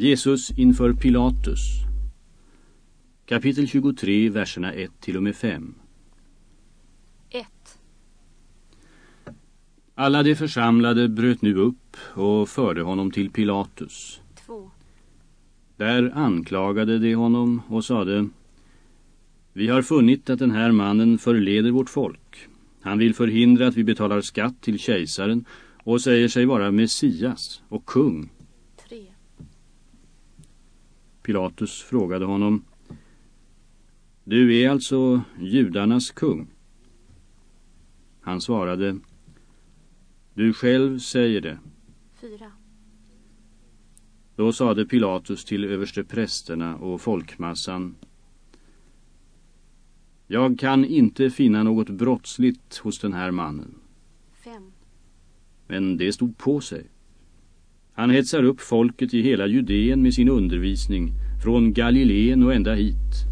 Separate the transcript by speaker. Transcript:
Speaker 1: Jesus inför Pilatus Kapitel 23, verserna 1 till och med 5
Speaker 2: 1.
Speaker 1: Alla de församlade bröt nu upp och förde honom till Pilatus.
Speaker 2: 2.
Speaker 1: Där anklagade de honom och sade Vi har funnit att den här mannen förleder vårt folk. Han vill förhindra att vi betalar skatt till kejsaren och säger sig vara Messias och kung.
Speaker 2: 3.
Speaker 1: Pilatus frågade honom Du är alltså judarnas kung? Han svarade Du själv säger det.
Speaker 2: 4.
Speaker 1: Då sade Pilatus till överste prästerna och folkmassan Jag kan inte finna något brottsligt hos den här mannen.
Speaker 2: 5.
Speaker 1: Men det stod på sig. Han hetsar upp folket i hela Judeen med sin undervisning från Galileen och ända hit.